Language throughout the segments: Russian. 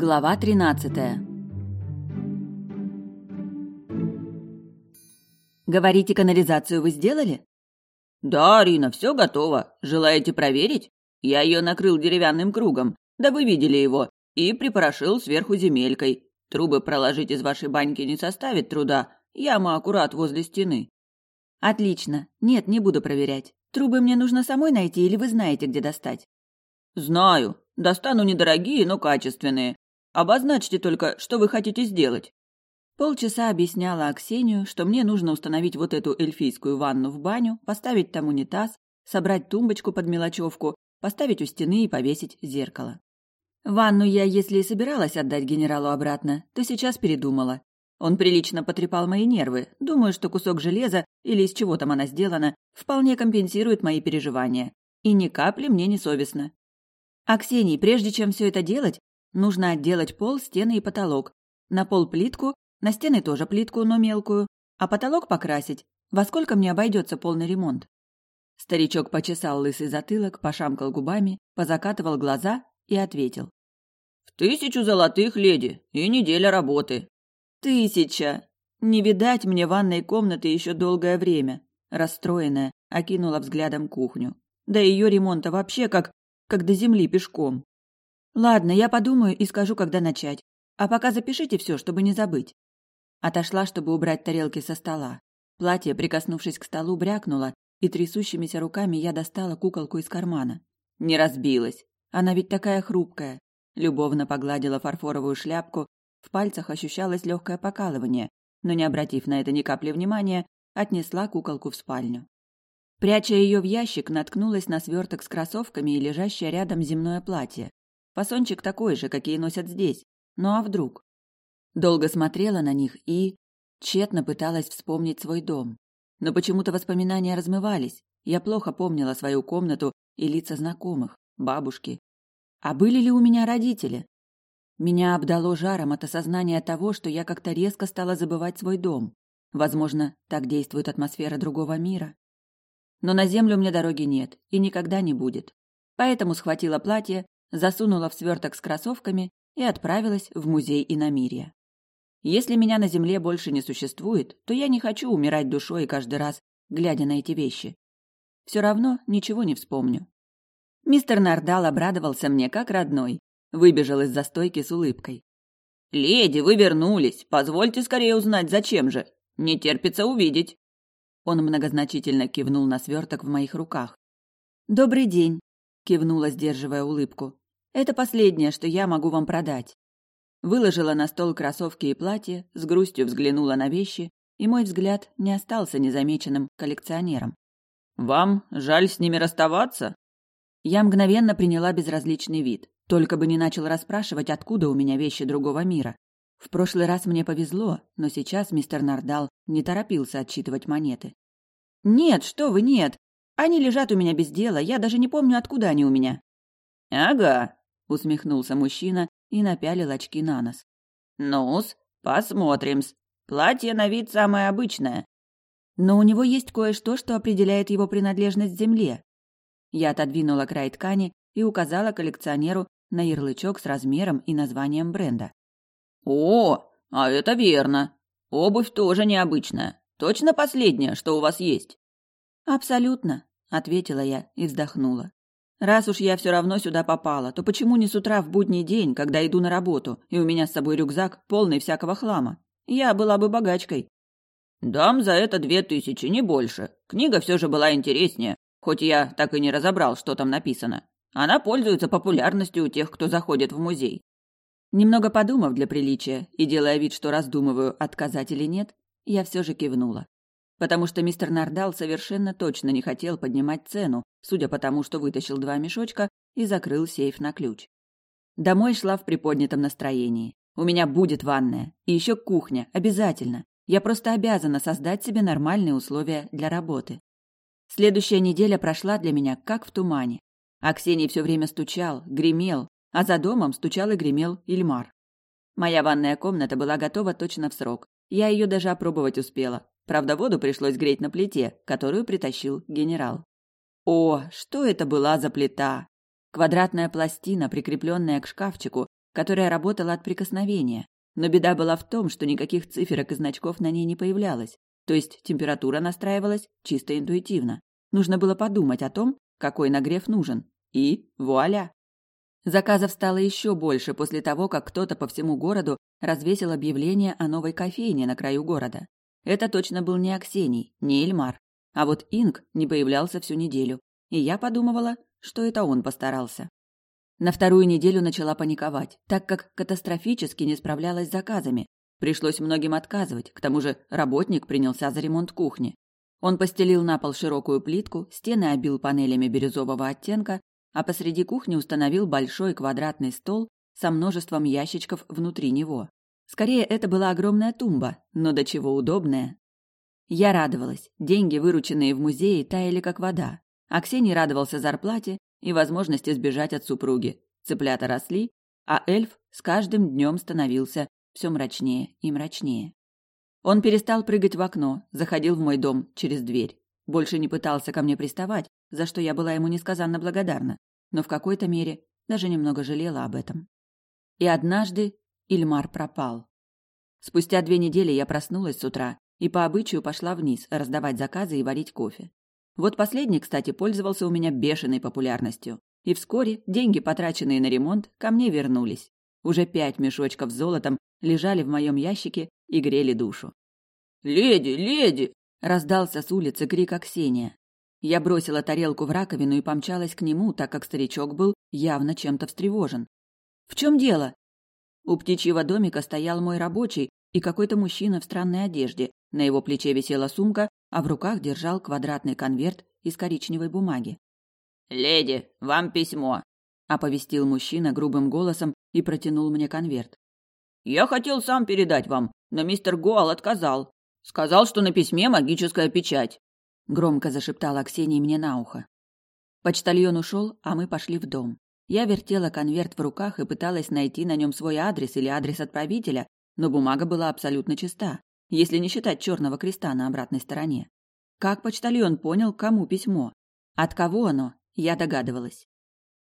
Глава 13. Говорите, канализацию вы сделали? Да, Арина, все готово. Желаете проверить? Я ее накрыл деревянным кругом. Да вы видели его. И припорошил сверху земелькой. Трубы проложить из вашей баньки не составит труда. Яма аккурат возле стены. Отлично. Нет, не буду проверять. Трубы мне нужно самой найти или вы знаете, где достать? Знаю. Достану недорогие, но качественные. Обозначьте только, что вы хотите сделать. Полчаса объясняла Аксению, что мне нужно установить вот эту эльфийскую ванну в баню, поставить там унитаз, собрать тумбочку под мелочевку, поставить у стены и повесить зеркало. Ванну я, если и собиралась отдать генералу обратно, то сейчас передумала. Он прилично потрепал мои нервы. Думаю, что кусок железа, или из чего там она сделана, вполне компенсирует мои переживания. И ни капли мне не совестно. Аксений, прежде чем все это делать, нужно отделать пол, стены и потолок. На пол плитку, на стены тоже плитку, но мелкую, а потолок покрасить. Во сколько мне обойдется полный ремонт? Старичок почесал лысый затылок, пошамкал губами, позакатывал глаза и ответил. «В тысячу золотых, леди, и неделя работы». «Тысяча! Не видать мне ванной комнаты еще долгое время». Расстроенная, окинула взглядом кухню. Да ее ремонта вообще как как до земли пешком. Ладно, я подумаю и скажу, когда начать. А пока запишите все, чтобы не забыть. Отошла, чтобы убрать тарелки со стола. Платье, прикоснувшись к столу, брякнуло, и трясущимися руками я достала куколку из кармана. Не разбилась. Она ведь такая хрупкая. Любовно погладила фарфоровую шляпку, в пальцах ощущалось легкое покалывание, но не обратив на это ни капли внимания, отнесла куколку в спальню. Пряча ее в ящик, наткнулась на сверток с кроссовками и лежащее рядом земное платье. Фасончик такой же, какие носят здесь. Ну а вдруг? Долго смотрела на них и... Тщетно пыталась вспомнить свой дом. Но почему-то воспоминания размывались. Я плохо помнила свою комнату и лица знакомых, бабушки. А были ли у меня родители? Меня обдало жаром от осознания того, что я как-то резко стала забывать свой дом. Возможно, так действует атмосфера другого мира. Но на землю мне дороги нет и никогда не будет. Поэтому схватила платье, засунула в сверток с кроссовками и отправилась в музей иномирья. Если меня на земле больше не существует, то я не хочу умирать душой каждый раз, глядя на эти вещи. Все равно ничего не вспомню. Мистер Нардал обрадовался мне как родной, выбежал из застойки с улыбкой. «Леди, вы вернулись. Позвольте скорее узнать, зачем же. Не терпится увидеть». Он многозначительно кивнул на сверток в моих руках. «Добрый день», — кивнула, сдерживая улыбку. «Это последнее, что я могу вам продать». Выложила на стол кроссовки и платье, с грустью взглянула на вещи, и мой взгляд не остался незамеченным коллекционером. «Вам жаль с ними расставаться?» Я мгновенно приняла безразличный вид, только бы не начал расспрашивать, откуда у меня вещи другого мира. В прошлый раз мне повезло, но сейчас мистер Нардал не торопился отчитывать монеты. «Нет, что вы, нет. Они лежат у меня без дела, я даже не помню, откуда они у меня». «Ага», — усмехнулся мужчина и напялил очки на нос. «Ну-с, посмотрим-с. Платье на вид самое обычное». «Но у него есть кое-что, что определяет его принадлежность земле». Я отодвинула край ткани и указала коллекционеру на ярлычок с размером и названием бренда. «О, а это верно. Обувь тоже необычная. Точно последняя, что у вас есть?» «Абсолютно», — ответила я и вздохнула. «Раз уж я все равно сюда попала, то почему не с утра в будний день, когда иду на работу, и у меня с собой рюкзак, полный всякого хлама? Я была бы богачкой». «Дам за это две тысячи, не больше. Книга все же была интереснее, хоть я так и не разобрал, что там написано. Она пользуется популярностью у тех, кто заходит в музей. Немного подумав для приличия и делая вид, что раздумываю, отказать или нет, я все же кивнула. Потому что мистер Нардал совершенно точно не хотел поднимать цену, судя по тому, что вытащил два мешочка и закрыл сейф на ключ. Домой шла в приподнятом настроении. У меня будет ванная. И еще кухня. Обязательно. Я просто обязана создать себе нормальные условия для работы. Следующая неделя прошла для меня как в тумане. Аксений все время стучал, гремел, а за домом стучал и гремел Ильмар. Моя ванная комната была готова точно в срок. Я ее даже опробовать успела. Правда, воду пришлось греть на плите, которую притащил генерал. О, что это была за плита! Квадратная пластина, прикрепленная к шкафчику, которая работала от прикосновения. Но беда была в том, что никаких циферок и значков на ней не появлялось. То есть температура настраивалась чисто интуитивно. Нужно было подумать о том, какой нагрев нужен. И вуаля! Заказов стало еще больше после того, как кто-то по всему городу развесил объявление о новой кофейне на краю города. Это точно был не Аксений, не Эльмар. А вот Инг не появлялся всю неделю. И я подумывала, что это он постарался. На вторую неделю начала паниковать, так как катастрофически не справлялась с заказами. Пришлось многим отказывать, к тому же работник принялся за ремонт кухни. Он постелил на пол широкую плитку, стены обил панелями бирюзового оттенка, а посреди кухни установил большой квадратный стол со множеством ящичков внутри него. Скорее, это была огромная тумба, но до чего удобная. Я радовалась. Деньги, вырученные в музее, таяли как вода. Аксений радовался зарплате и возможности сбежать от супруги. Цыплята росли, а эльф с каждым днем становился все мрачнее и мрачнее. Он перестал прыгать в окно, заходил в мой дом через дверь. Больше не пытался ко мне приставать, за что я была ему несказанно благодарна, но в какой-то мере даже немного жалела об этом. И однажды Ильмар пропал. Спустя две недели я проснулась с утра и по обычаю пошла вниз раздавать заказы и варить кофе. Вот последний, кстати, пользовался у меня бешеной популярностью. И вскоре деньги, потраченные на ремонт, ко мне вернулись. Уже пять мешочков с золотом лежали в моем ящике и грели душу. «Леди, леди!» – раздался с улицы крик Аксения. Я бросила тарелку в раковину и помчалась к нему, так как старичок был явно чем-то встревожен. «В чем дело?» У птичьего домика стоял мой рабочий и какой-то мужчина в странной одежде. На его плече висела сумка, а в руках держал квадратный конверт из коричневой бумаги. «Леди, вам письмо», — оповестил мужчина грубым голосом и протянул мне конверт. «Я хотел сам передать вам, но мистер Гоал отказал. Сказал, что на письме магическая печать», — громко зашептала Ксения мне на ухо. Почтальон ушел, а мы пошли в дом. Я вертела конверт в руках и пыталась найти на нем свой адрес или адрес отправителя, но бумага была абсолютно чиста если не считать черного креста на обратной стороне. Как почтальон понял, кому письмо? От кого оно? Я догадывалась.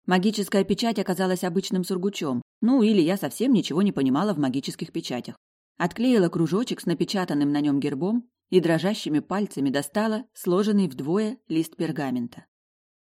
Магическая печать оказалась обычным сургучом, ну или я совсем ничего не понимала в магических печатях. Отклеила кружочек с напечатанным на нем гербом и дрожащими пальцами достала сложенный вдвое лист пергамента.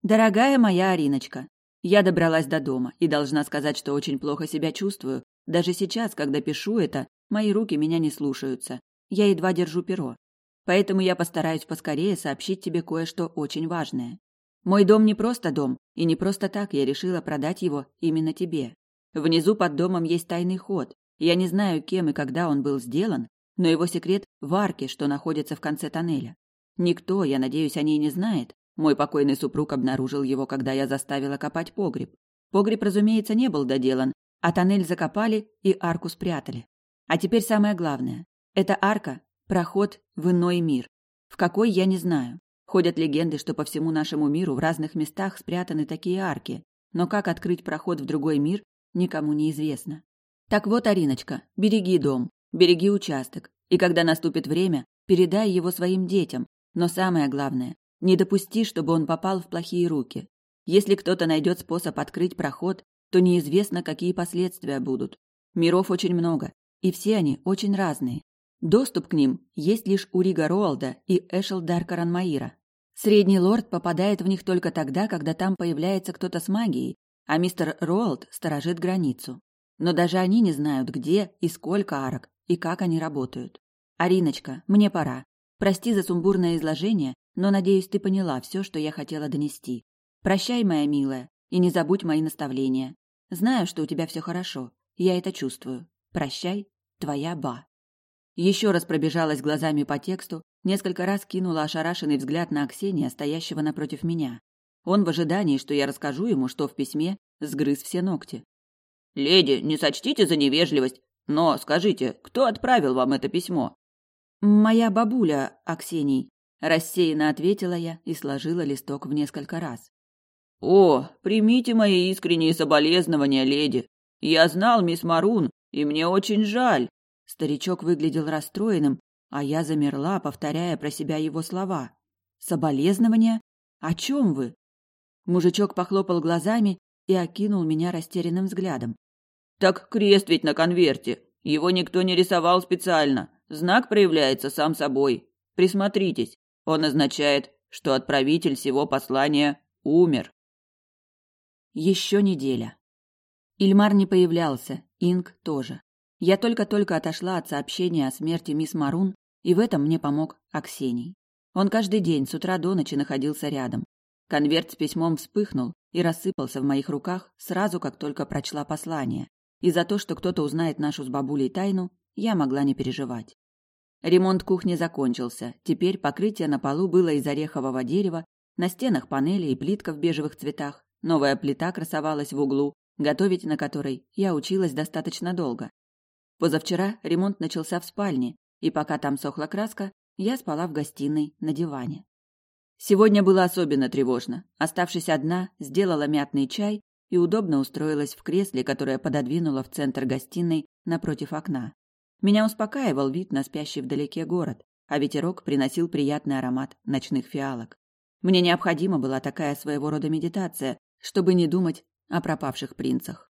«Дорогая моя Ариночка, я добралась до дома и должна сказать, что очень плохо себя чувствую. Даже сейчас, когда пишу это, мои руки меня не слушаются. Я едва держу перо. Поэтому я постараюсь поскорее сообщить тебе кое-что очень важное. Мой дом не просто дом, и не просто так я решила продать его именно тебе. Внизу под домом есть тайный ход. Я не знаю, кем и когда он был сделан, но его секрет в арке, что находится в конце тоннеля. Никто, я надеюсь, о ней не знает. Мой покойный супруг обнаружил его, когда я заставила копать погреб. Погреб, разумеется, не был доделан, а тоннель закопали и арку спрятали. А теперь самое главное. Эта арка – проход в иной мир. В какой, я не знаю. Ходят легенды, что по всему нашему миру в разных местах спрятаны такие арки, но как открыть проход в другой мир, никому не известно. Так вот, Ариночка, береги дом, береги участок, и когда наступит время, передай его своим детям, но самое главное, не допусти, чтобы он попал в плохие руки. Если кто-то найдет способ открыть проход, то неизвестно, какие последствия будут. Миров очень много, и все они очень разные. Доступ к ним есть лишь у Рига Роалда и Эшел Даркаран Маира. Средний лорд попадает в них только тогда, когда там появляется кто-то с магией, а мистер Роалд сторожит границу. Но даже они не знают, где и сколько арок, и как они работают. Ариночка, мне пора. Прости за сумбурное изложение, но, надеюсь, ты поняла все, что я хотела донести. Прощай, моя милая, и не забудь мои наставления. Знаю, что у тебя все хорошо. Я это чувствую. Прощай, твоя Ба. Еще раз пробежалась глазами по тексту, несколько раз кинула ошарашенный взгляд на Аксения, стоящего напротив меня. Он в ожидании, что я расскажу ему, что в письме, сгрыз все ногти. «Леди, не сочтите за невежливость, но скажите, кто отправил вам это письмо?» «Моя бабуля, Аксений», – рассеянно ответила я и сложила листок в несколько раз. «О, примите мои искренние соболезнования, леди. Я знал мисс Марун, и мне очень жаль, Старичок выглядел расстроенным, а я замерла, повторяя про себя его слова. «Соболезнования? О чем вы?» Мужичок похлопал глазами и окинул меня растерянным взглядом. Так крест ведь на конверте. Его никто не рисовал специально. Знак проявляется сам собой. Присмотритесь. Он означает, что отправитель всего послания умер. Еще неделя. Ильмар не появлялся, Инг тоже. Я только-только отошла от сообщения о смерти мисс Марун, и в этом мне помог Аксений. Он каждый день с утра до ночи находился рядом. Конверт с письмом вспыхнул и рассыпался в моих руках сразу, как только прочла послание. И за то, что кто-то узнает нашу с бабулей тайну, я могла не переживать. Ремонт кухни закончился. Теперь покрытие на полу было из орехового дерева, на стенах панели и плитка в бежевых цветах. Новая плита красовалась в углу, готовить на которой я училась достаточно долго. Позавчера ремонт начался в спальне, и пока там сохла краска, я спала в гостиной на диване. Сегодня было особенно тревожно. Оставшись одна, сделала мятный чай и удобно устроилась в кресле, которое пододвинула в центр гостиной напротив окна. Меня успокаивал вид на спящий вдалеке город, а ветерок приносил приятный аромат ночных фиалок. Мне необходима была такая своего рода медитация, чтобы не думать о пропавших принцах.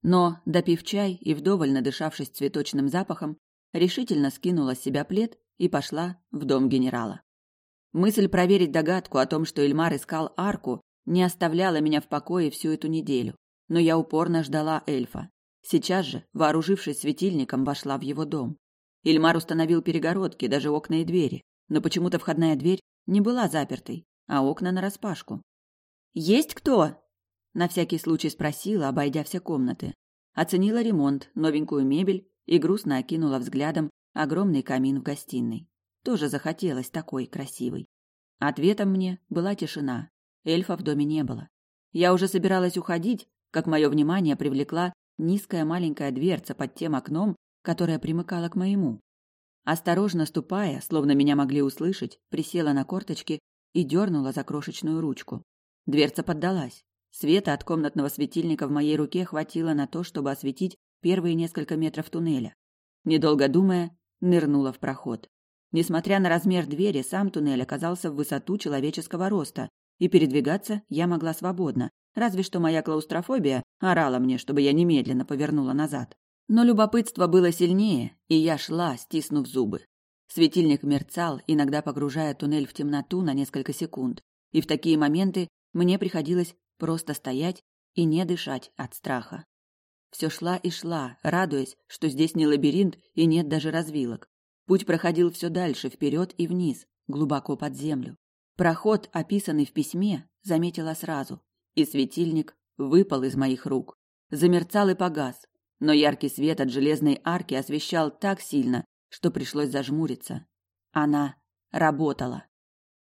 Но, допив чай и вдоволь надышавшись цветочным запахом, решительно скинула с себя плед и пошла в дом генерала. Мысль проверить догадку о том, что Эльмар искал арку, не оставляла меня в покое всю эту неделю, но я упорно ждала эльфа. Сейчас же, вооружившись светильником, вошла в его дом. Ильмар установил перегородки, даже окна и двери, но почему-то входная дверь не была запертой, а окна нараспашку. «Есть кто?» На всякий случай спросила, обойдя все комнаты. Оценила ремонт, новенькую мебель и грустно окинула взглядом огромный камин в гостиной. Тоже захотелось такой красивой. Ответом мне была тишина. Эльфа в доме не было. Я уже собиралась уходить, как мое внимание привлекла низкая маленькая дверца под тем окном, которое примыкало к моему. Осторожно ступая, словно меня могли услышать, присела на корточки и дернула за крошечную ручку. Дверца поддалась. Света от комнатного светильника в моей руке хватило на то, чтобы осветить первые несколько метров туннеля. Недолго думая, нырнула в проход. Несмотря на размер двери, сам туннель оказался в высоту человеческого роста, и передвигаться я могла свободно, разве что моя клаустрофобия орала мне, чтобы я немедленно повернула назад. Но любопытство было сильнее, и я шла, стиснув зубы. Светильник мерцал, иногда погружая туннель в темноту на несколько секунд, и в такие моменты мне приходилось просто стоять и не дышать от страха. Все шла и шла, радуясь, что здесь не лабиринт и нет даже развилок. Путь проходил все дальше, вперед и вниз, глубоко под землю. Проход, описанный в письме, заметила сразу, и светильник выпал из моих рук. Замерцал и погас, но яркий свет от железной арки освещал так сильно, что пришлось зажмуриться. Она работала.